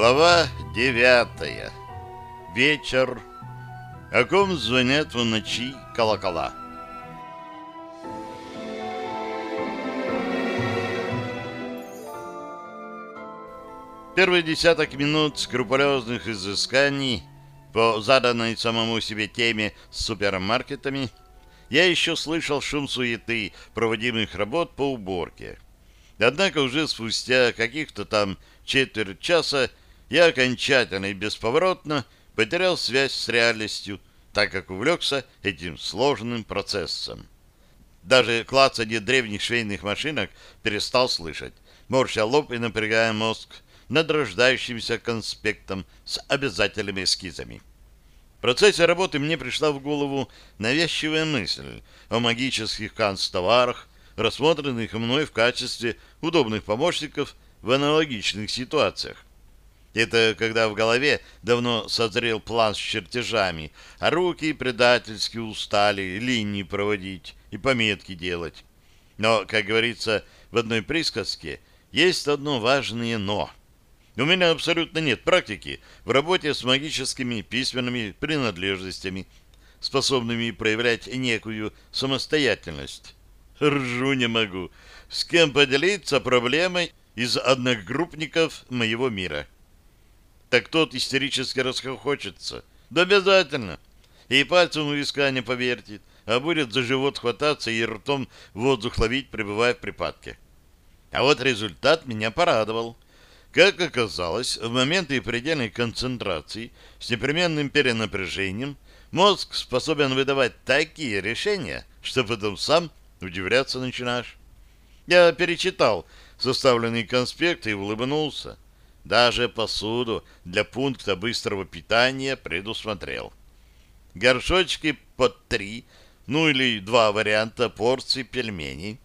Глава девятая. Вечер. О ком звонят в ночи колокола. Первые десяток минут скрупулезных изысканий по заданной самому себе теме с супермаркетами я еще слышал шум суеты проводимых работ по уборке. Однако уже спустя каких-то там четверть часа я окончательно и бесповоротно потерял связь с реальностью, так как увлекся этим сложным процессом. Даже клацанье древних швейных машинок перестал слышать, морща лоб и напрягая мозг над рождающимся конспектом с обязательными эскизами. В процессе работы мне пришла в голову навязчивая мысль о магических канцтоварах, рассмотренных мной в качестве удобных помощников в аналогичных ситуациях. Это когда в голове давно созрел план с чертежами, а руки предательски устали линии проводить и пометки делать. Но, как говорится в одной присказке, есть одно важное «но». У меня абсолютно нет практики в работе с магическими письменными принадлежностями, способными проявлять некую самостоятельность. Ржу не могу. С кем поделиться проблемой из одногруппников моего мира? Так тот истерически расхохочется. Да обязательно. И пальцем у виска не повертит, а будет за живот хвататься и ртом воздух ловить, пребывая в припадке. А вот результат меня порадовал. Как оказалось, в моменты предельной концентрации с непременным перенапряжением мозг способен выдавать такие решения, что потом сам удивляться начинаешь. Я перечитал составленный конспект и улыбнулся. Даже посуду для пункта быстрого питания предусмотрел. Горшочки под три, ну или два варианта порций пельменей.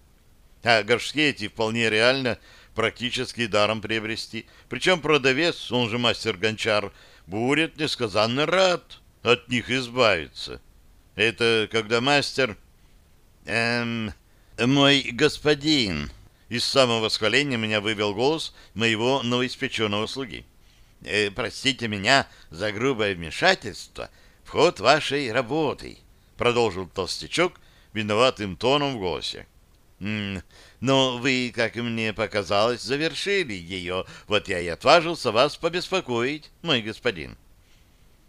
А горшки эти вполне реально практически даром приобрести. Причем продавец, он же мастер-гончар, будет несказанно рад от них избавиться. Это когда мастер... Эм... Мой господин... Из самого восхваления меня вывел голос моего новоиспеченного слуги. «Э, «Простите меня за грубое вмешательство в ход вашей работы», — продолжил толстячок виноватым тоном в голосе. «М -м, «Но вы, как мне показалось, завершили ее. Вот я и отважился вас побеспокоить, мой господин».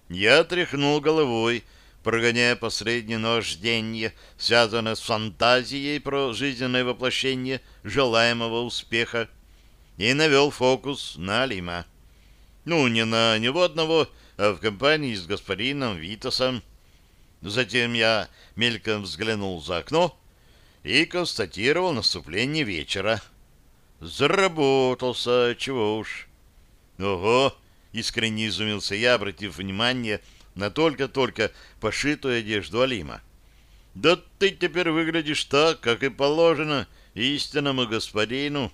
Я тряхнул головой, прогоняя последнее наваждение, связанное с фантазией про жизненное воплощение желаемого успеха, и навел фокус на Алима. Ну, не на него одного, а в компании с господином Витасом. Затем я мельком взглянул за окно и констатировал наступление вечера. Заработался, чего уж. Ого! Искренне изумился я, обратив внимание на только-только пошитую одежду Алима. «Да ты теперь выглядишь так, как и положено истинному господину».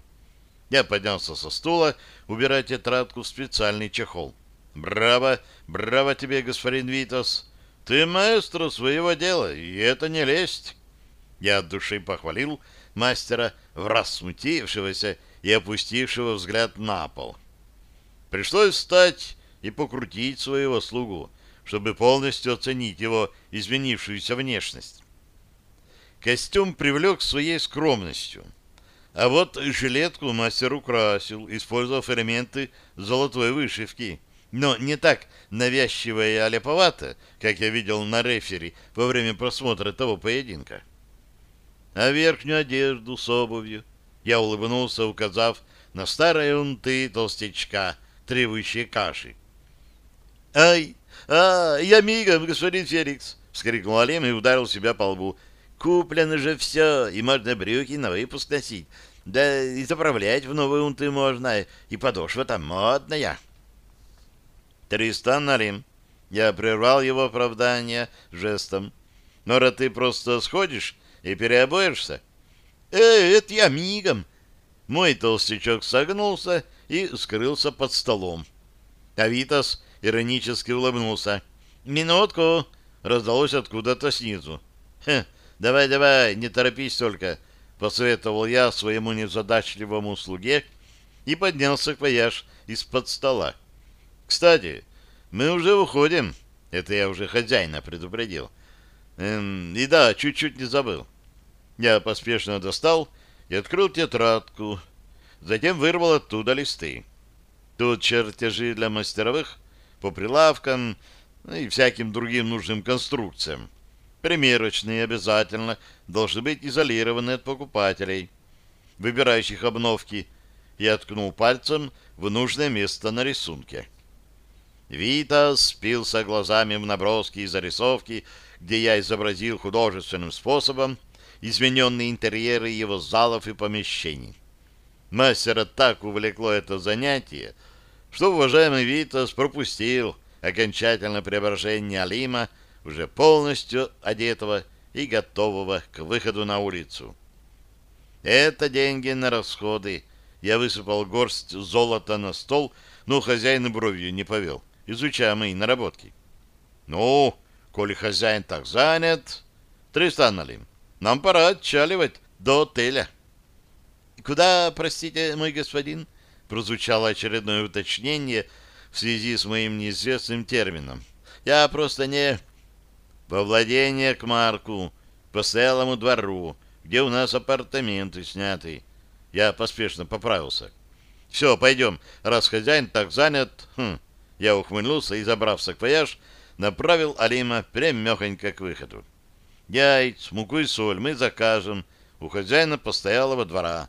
Я поднялся со стула, убирая тетрадку в специальный чехол. «Браво! Браво тебе, господин Витас! Ты маэстро своего дела, и это не лесть!» Я от души похвалил мастера, враз смутившегося и опустившего взгляд на пол. Пришлось встать и покрутить своего слугу, чтобы полностью оценить его изменившуюся внешность. Костюм привлек своей скромностью. А вот жилетку мастер украсил, использовав элементы золотой вышивки. Но не так навязчиво и аляповато, как я видел на рефери во время просмотра того поединка. А верхнюю одежду с обувью я улыбнулся, указав на старые унты толстячка, требующие каши. «Ай, «А, я мигом, господин Феликс!» — вскрикнул Алим и ударил себя по лбу. «Куплено же все, и можно брюки на выпуск носить. Да и заправлять в новые унты можно, и подошва там модная». «Тристан Алим!» Я прервал его оправдание жестом. «Нора, ты просто сходишь и переобуешься?» «Э, это я мигом!» Мой толстячок согнулся и скрылся под столом. Авитас иронически улыбнулся. «Минутку!» — раздалось откуда-то снизу. «Хе, давай-давай, не торопись только!» — посоветовал я своему незадачливому слуге и поднялся к вояж из-под стола. Кстати, мы уже уходим. Это я уже хозяина предупредил. Эм, и да, чуть-чуть не забыл. Я поспешно достал и открыл тетрадку. Затем вырвал оттуда листы. Тут чертежи для мастеровых по прилавкам ну, и всяким другим нужным конструкциям. Примерочные обязательно должны быть изолированы от покупателей, выбирающих обновки, и ткнул пальцем в нужное место на рисунке. Витас спился глазами в наброски и зарисовки, где я изобразил художественным способом измененные интерьеры его залов и помещений. Мастера так увлекло это занятие, что уважаемый Витас пропустил окончательное преображение Алима, уже полностью одетого и готового к выходу на улицу. Это деньги на расходы. Я высыпал горсть золота на стол, но хозяин бровью не повел, изучая мои наработки. Ну, коли хозяин так занят... Тристан Алим, нам пора отчаливать до отеля. Куда, простите, мой господин? Прозвучало очередное уточнение в связи с моим неизвестным термином. Я просто не... Во владение к Марку, по целому двору, где у нас апартаменты сняты. Я поспешно поправился. Все, пойдем, раз хозяин так занят... Хм. Я ухмыльнулся и, забрав саквояж, направил Алима прямехонько к выходу. Яйц, муку и соль мы закажем у хозяина постоялого двора.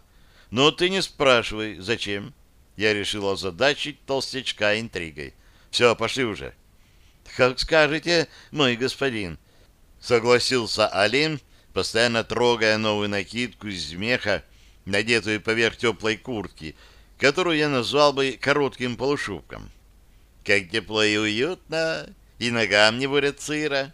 Но ты не спрашивай, зачем. Я решил озадачить толстячка интригой. Все, пошли уже. Как скажете, мой господин. Согласился Алим, постоянно трогая новую накидку из меха, надетую поверх теплой куртки, которую я назвал бы коротким полушубком. Как тепло и уютно, и ногам не будет сыра.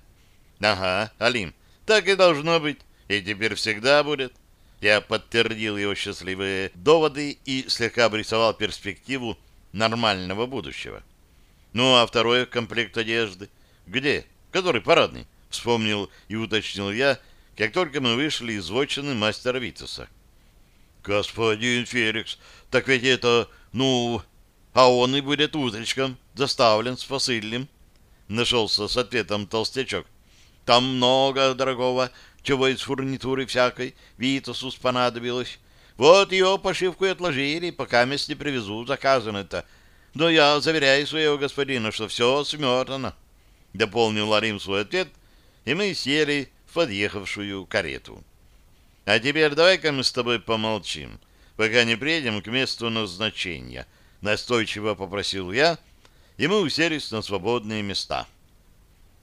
Ага, Алим, так и должно быть, и теперь всегда будет. Я подтвердил его счастливые доводы и слегка обрисовал перспективу нормального будущего. Ну, а второй комплект одежды? Где? Который парадный? Вспомнил и уточнил я, как только мы вышли из вотчины мастера Витаса. Господин Феликс, так ведь это, ну, а он и будет утречком доставлен с посыльным. Нашелся с ответом толстячок. Там много дорогого, чего из фурнитуры всякой Витасу понадобилось. Вот ее пошивку и отложили, пока мест не привезу заказано-то. Но я заверяю своего господина, что все сметано. Дополнил Ларим свой ответ, и мы сели в подъехавшую карету. А теперь давай-ка мы с тобой помолчим, пока не приедем к месту назначения. Настойчиво попросил я, и мы уселись на свободные места.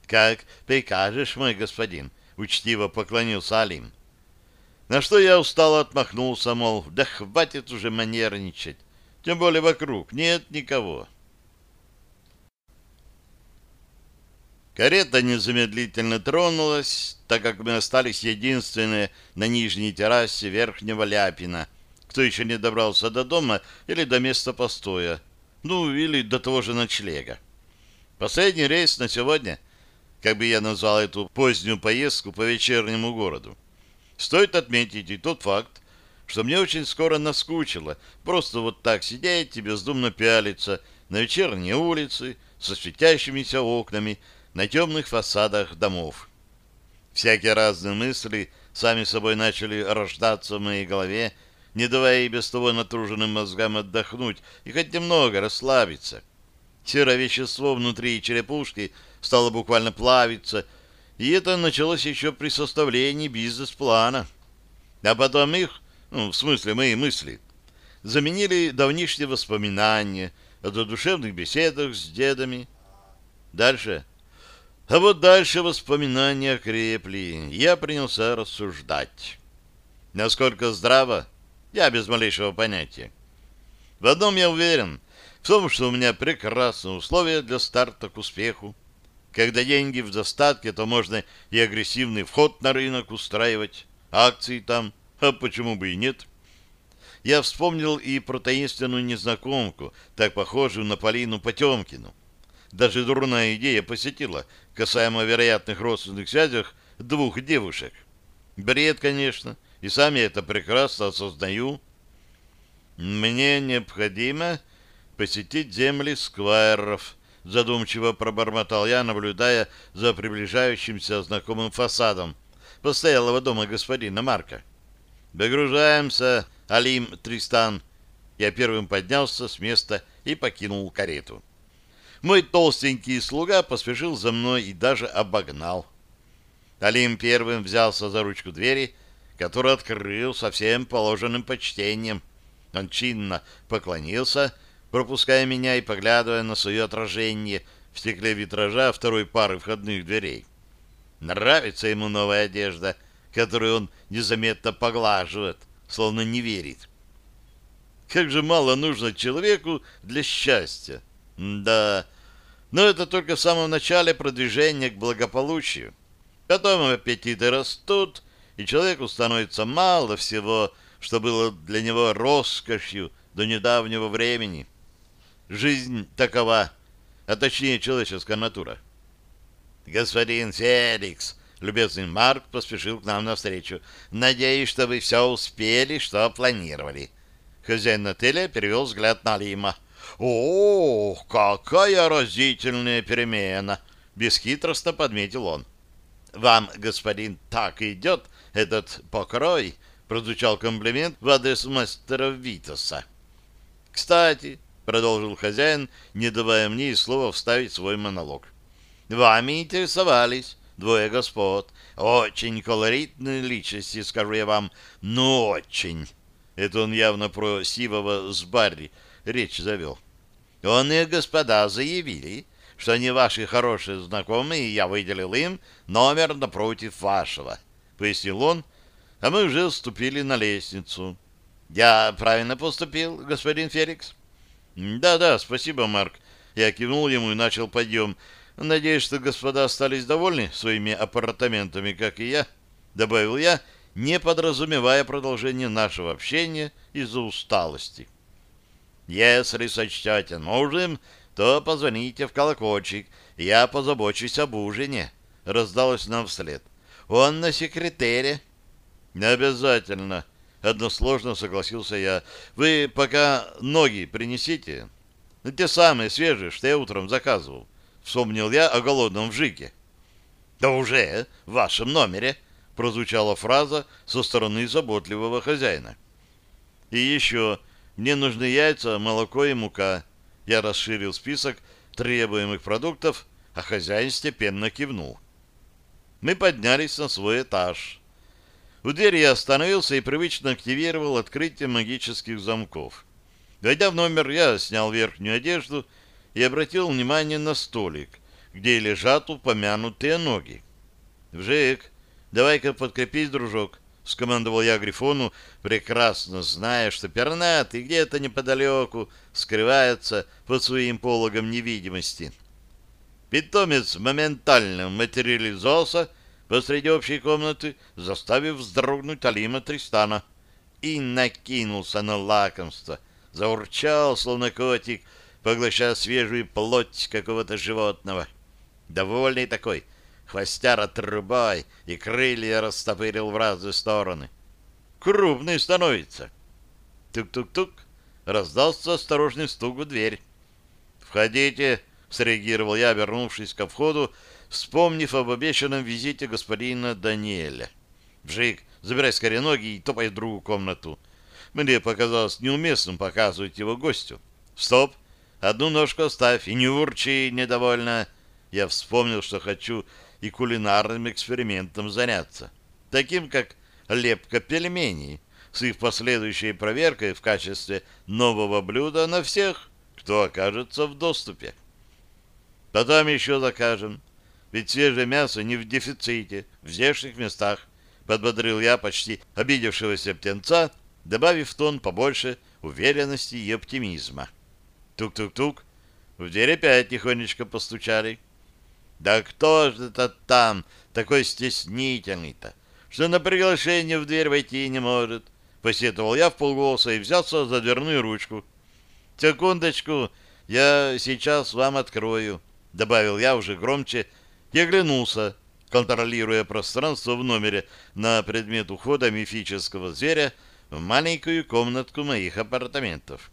«Как прикажешь, мой господин», — учтиво поклонился Алим. На что я устало отмахнулся, мол, да хватит уже манерничать, тем более вокруг нет никого. Карета незамедлительно тронулась, так как мы остались единственные на нижней террасе Верхнего Ляпина, кто еще не добрался до дома или до места постоя, ну, или до того же ночлега. Последний рейс на сегодня как бы я назвал эту позднюю поездку по вечернему городу. Стоит отметить и тот факт, что мне очень скоро наскучило просто вот так сидеть и бездумно пялиться на вечерние улицы со светящимися окнами на темных фасадах домов. Всякие разные мысли сами собой начали рождаться в моей голове, не давая и без того натруженным мозгам отдохнуть и хоть немного расслабиться. Серое вещество внутри черепушки стало буквально плавиться, и это началось еще при составлении бизнес-плана. А потом их, ну, в смысле мои мысли, заменили давнишние воспоминания о душевных беседах с дедами. Дальше. А вот дальше воспоминания крепли. Я принялся рассуждать. Насколько здраво, я без малейшего понятия. В одном я уверен, в том, что у меня прекрасные условия для старта к успеху. Когда деньги в достатке, то можно и агрессивный вход на рынок устраивать, акции там, а почему бы и нет. Я вспомнил и про таинственную незнакомку, так похожую на Полину Потемкину. Даже дурная идея посетила, касаемо вероятных родственных связях двух девушек. Бред, конечно, и сам я это прекрасно осознаю. Мне необходимо посетить земли сквайров, задумчиво пробормотал я, наблюдая за приближающимся знакомым фасадом постоялого дома господина Марка. «Догружаемся, Алим Тристан!» Я первым поднялся с места и покинул карету. Мой толстенький слуга поспешил за мной и даже обогнал. Алим первым взялся за ручку двери, которую открыл со всем положенным почтением. Он чинно поклонился, пропуская меня и поглядывая на свое отражение в стекле витража второй пары входных дверей. Нравится ему новая одежда, которую он незаметно поглаживает, словно не верит. Как же мало нужно человеку для счастья. Да, но это только в самом начале продвижения к благополучию. Потом аппетиты растут, и человеку становится мало всего, что было для него роскошью до недавнего времени. Жизнь такова, а точнее человеческая натура. «Господин Феликс!» — любезный Марк поспешил к нам навстречу. «Надеюсь, что вы все успели, что планировали». Хозяин отеля перевел взгляд на Лима. «О, какая разительная перемена!» — бесхитростно подметил он. «Вам, господин, так идет этот покрой?» — прозвучал комплимент в адрес мастера Витаса. «Кстати», — продолжил хозяин, не давая мне и слова вставить свой монолог, Вами интересовались двое господ. Очень колоритные личности, скажу я вам, ну очень. Это он явно про Сивова с Барри речь завел. Он и господа заявили, что они ваши хорошие знакомые, и я выделил им номер напротив вашего, — пояснил он, а мы уже вступили на лестницу. Я правильно поступил, господин Феликс? Да-да, спасибо, Марк. Я кивнул ему и начал подъем. Надеюсь, что господа остались довольны своими апартаментами, как и я, добавил я, не подразумевая продолжение нашего общения из-за усталости. Если сочтете нужным, то позвоните в колокольчик, я позабочусь об ужине, раздалось нам вслед. Он на секретере. Обязательно, односложно согласился я. Вы пока ноги принесите. Те самые свежие, что я утром заказывал. Вспомнил я о голодном вжике. «Да уже в вашем номере!» — прозвучала фраза со стороны заботливого хозяина. «И еще мне нужны яйца, молоко и мука». Я расширил список требуемых продуктов, а хозяин степенно кивнул. Мы поднялись на свой этаж. У двери я остановился и привычно активировал открытие магических замков. Войдя в номер, я снял верхнюю одежду и обратил внимание на столик, где лежат упомянутые ноги. «Вжик, давай-ка подкрепись, дружок», — скомандовал я Грифону, прекрасно зная, что пернатый где-то неподалеку скрывается под своим пологом невидимости. Питомец моментально материализовался посреди общей комнаты, заставив вздрогнуть Алима Тристана, и накинулся на лакомство, заурчал, словно котик, поглощая свежую плоть какого-то животного. Довольный такой, хвостяра трубой и крылья растопырил в разные стороны. Крупный становится. Тук-тук-тук, раздался осторожный стук в дверь. «Входите», — среагировал я, вернувшись ко входу, вспомнив об обещанном визите господина Даниэля. «Вжик, забирай скорее ноги и топай в другую комнату. Мне показалось неуместным показывать его гостю. Стоп!» Одну ножку оставь и не урчи недовольно. Я вспомнил, что хочу и кулинарным экспериментом заняться, таким как лепка пельменей, с их последующей проверкой в качестве нового блюда на всех, кто окажется в доступе. Потом еще закажем, ведь свежее мясо не в дефиците, в здешних местах, подбодрил я почти обидевшегося птенца, добавив в тон побольше уверенности и оптимизма. Тук-тук-тук. В дверь опять тихонечко постучали. Да кто же это там такой стеснительный-то, что на приглашение в дверь войти не может? Посетовал я в полголоса и взялся за дверную ручку. Секундочку, я сейчас вам открою, добавил я уже громче и оглянулся, контролируя пространство в номере на предмет ухода мифического зверя в маленькую комнатку моих апартаментов.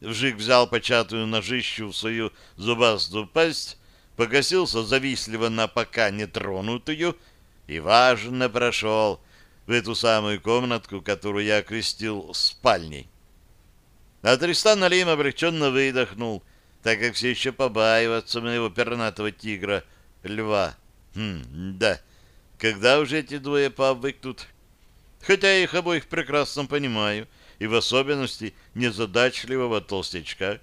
вжик взял початую ножищу в свою зубастую пасть, погасился завистливо на пока нетронутую и важно прошел в эту самую комнатку, которую я окрестил спальней. А Тристан Алим облегченно выдохнул, так как все еще побаивается моего пернатого тигра, льва. Хм, да, когда уже эти двое пообвыкнут? Хотя я их обоих прекрасно понимаю, и в особенности незадачливого толстячка,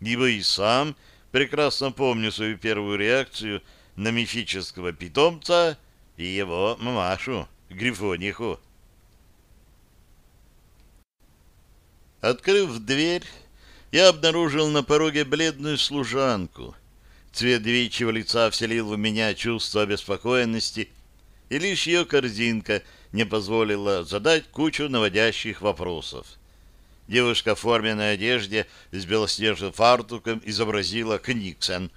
ибо и сам прекрасно помню свою первую реакцию на мифического питомца и его мамашу, Грифониху. Открыв дверь, я обнаружил на пороге бледную служанку. Цвет девичьего лица вселил в меня чувство обеспокоенности, и лишь ее корзинка не позволила задать кучу наводящих вопросов. Девушка в форменной одежде с белоснежным фартуком изобразила Книксен.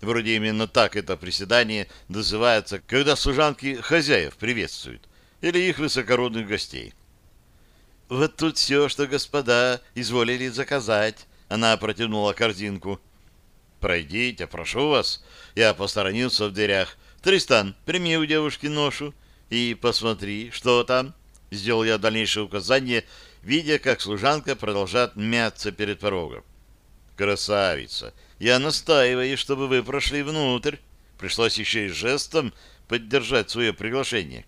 Вроде именно так это приседание называется, когда служанки хозяев приветствуют, или их высокородных гостей. «Вот тут все, что господа изволили заказать», — она протянула корзинку. «Пройдите, прошу вас». Я посторонился в дверях. «Тристан, прими у девушки ношу и посмотри, что там». Сделал я дальнейшее указание видя, как служанка продолжает мяться перед порогом. «Красавица! Я настаиваю, чтобы вы прошли внутрь». Пришлось еще и жестом поддержать свое приглашение.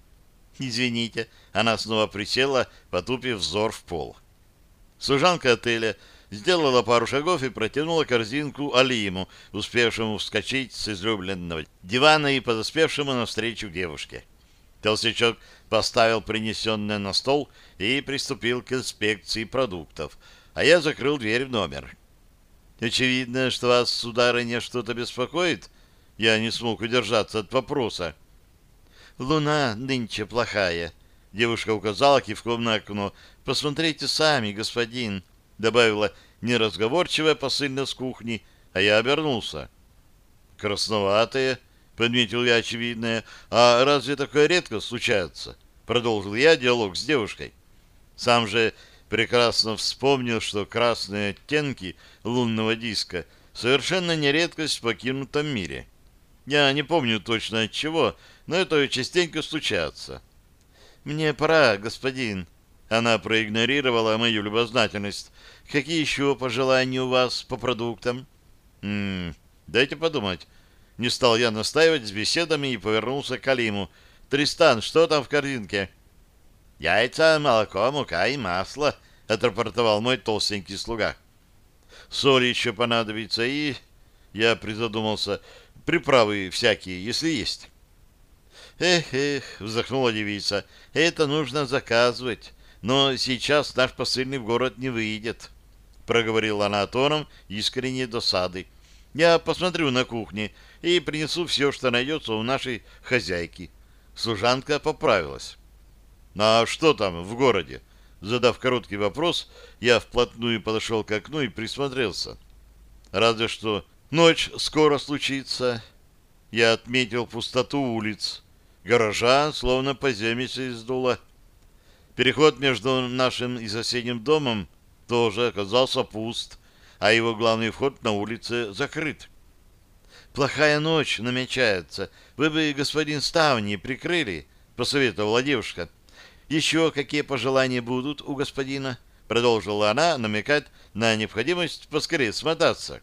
«Извините». Она снова присела, потупив взор в пол. Служанка отеля сделала пару шагов и протянула корзинку Алиму, успевшему вскочить с излюбленного дивана и подоспевшему навстречу девушке. Толстячок поставил принесенное на стол и приступил к инспекции продуктов, а я закрыл дверь в номер. «Очевидно, что вас, сударыня, что-то беспокоит?» Я не смог удержаться от вопроса. «Луна нынче плохая», — девушка указала кивком на окно. «Посмотрите сами, господин», — добавила неразговорчивая посыльная с кухни, а я обернулся. «Красноватая», — подметил я очевидное. «А разве такое редко случается?» — продолжил я диалог с девушкой. Сам же прекрасно вспомнил, что красные оттенки лунного диска совершенно не редкость в покинутом мире. Я не помню точно от чего, но это частенько случается. «Мне пора, господин». Она проигнорировала мою любознательность. «Какие еще пожелания у вас по продуктам?» «М -м, «Дайте подумать. Не стал я настаивать с беседами и повернулся к Алиму. «Тристан, что там в корзинке?» «Яйца, молоко, мука и масло», — отрапортовал мой толстенький слуга. «Соль еще понадобится и...» Я призадумался. «Приправы всякие, если есть». «Эх, эх», — вздохнула девица, — «это нужно заказывать, но сейчас наш посыльный в город не выйдет», — проговорила она тоном искренней досады. «Я посмотрю на кухне и принесу все, что найдется у нашей хозяйки. Служанка поправилась. «А что там в городе?» Задав короткий вопрос, я вплотную подошел к окну и присмотрелся. Разве что ночь скоро случится. Я отметил пустоту улиц. Гаража словно по земле сдуло. Переход между нашим и соседним домом тоже оказался пуст, а его главный вход на улице закрыт. Плохая ночь намечается. Вы бы, господин Ставни, прикрыли, — посоветовала девушка. Еще какие пожелания будут у господина? Продолжила она намекать на необходимость поскорее смотаться.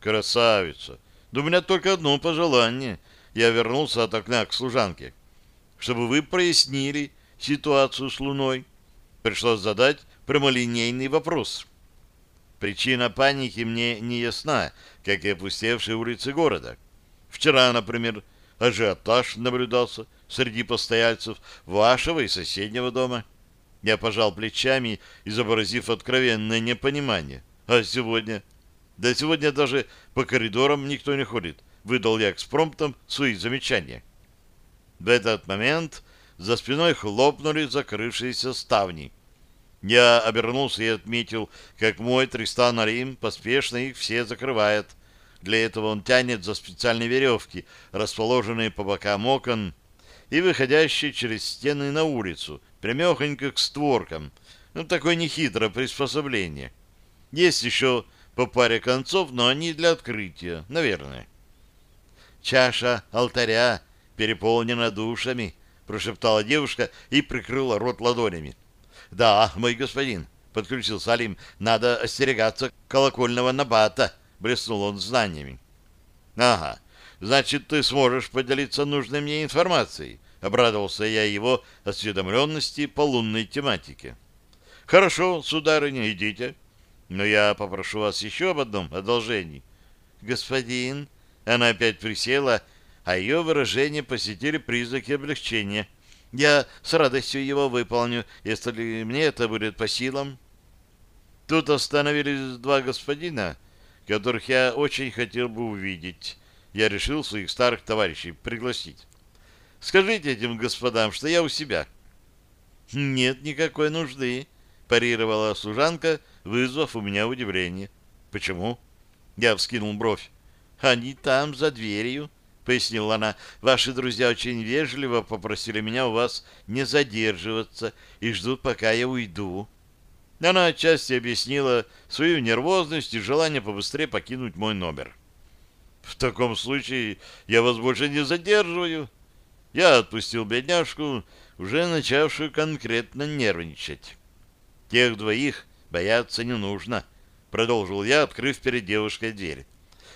Красавица! Да у меня только одно пожелание. Я вернулся от окна к служанке. Чтобы вы прояснили ситуацию с Луной. Пришлось задать прямолинейный вопрос. Причина паники мне не ясна, как и опустевшие улицы города. Вчера, например, ажиотаж наблюдался среди постояльцев вашего и соседнего дома. Я пожал плечами, изобразив откровенное непонимание. А сегодня? Да сегодня даже по коридорам никто не ходит. Выдал я экспромтом свои замечания. В этот момент за спиной хлопнули закрывшиеся ставни. Я обернулся и отметил, как мой Тристан Арим поспешно их все закрывает. Для этого он тянет за специальные веревки, расположенные по бокам окон и выходящие через стены на улицу, прямехонько к створкам. Ну, такое нехитрое приспособление. Есть еще по паре концов, но они для открытия, наверное. Чаша алтаря переполнена душами, прошептала девушка и прикрыла рот ладонями. Да, мой господин, подключил Салим, надо остерегаться колокольного набата, блеснул он знаниями. Ага, значит, ты сможешь поделиться нужной мне информацией, обрадовался я его осведомленности по лунной тематике. Хорошо, сударыня, идите. Но я попрошу вас еще об одном одолжении. Господин, она опять присела, а ее выражение посетили признаки облегчения. Я с радостью его выполню, если мне это будет по силам. Тут остановились два господина, которых я очень хотел бы увидеть. Я решил своих старых товарищей пригласить. Скажите этим господам, что я у себя. Нет никакой нужды, парировала служанка, вызвав у меня удивление. Почему? Я вскинул бровь. Они там, за дверью, пояснила она. Ваши друзья очень вежливо попросили меня у вас не задерживаться и ждут, пока я уйду. Она отчасти объяснила свою нервозность и желание побыстрее покинуть мой номер. В таком случае я вас больше не задерживаю. Я отпустил бедняжку, уже начавшую конкретно нервничать. Тех двоих бояться не нужно, продолжил я, открыв перед девушкой дверь.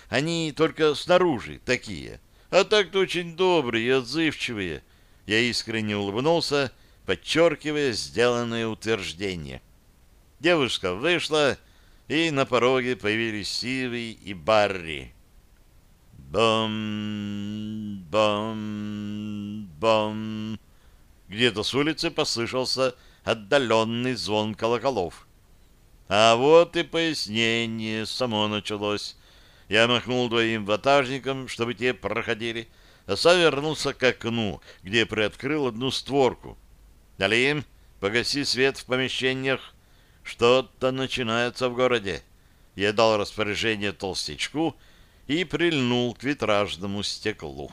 Они только снаружи такие, а так-то очень добрые и отзывчивые. Я искренне улыбнулся, подчеркивая сделанное утверждение. Девушка вышла, и на пороге появились Сивый и Барри. Бом, бом, бом. Где-то с улицы послышался отдаленный звон колоколов. А вот и пояснение само началось. Я махнул двоим ватажникам, чтобы те проходили, а сам вернулся к окну, где приоткрыл одну створку. «Далим, погаси свет в помещениях. Что-то начинается в городе». Я дал распоряжение толстячку и прильнул к витражному стеклу.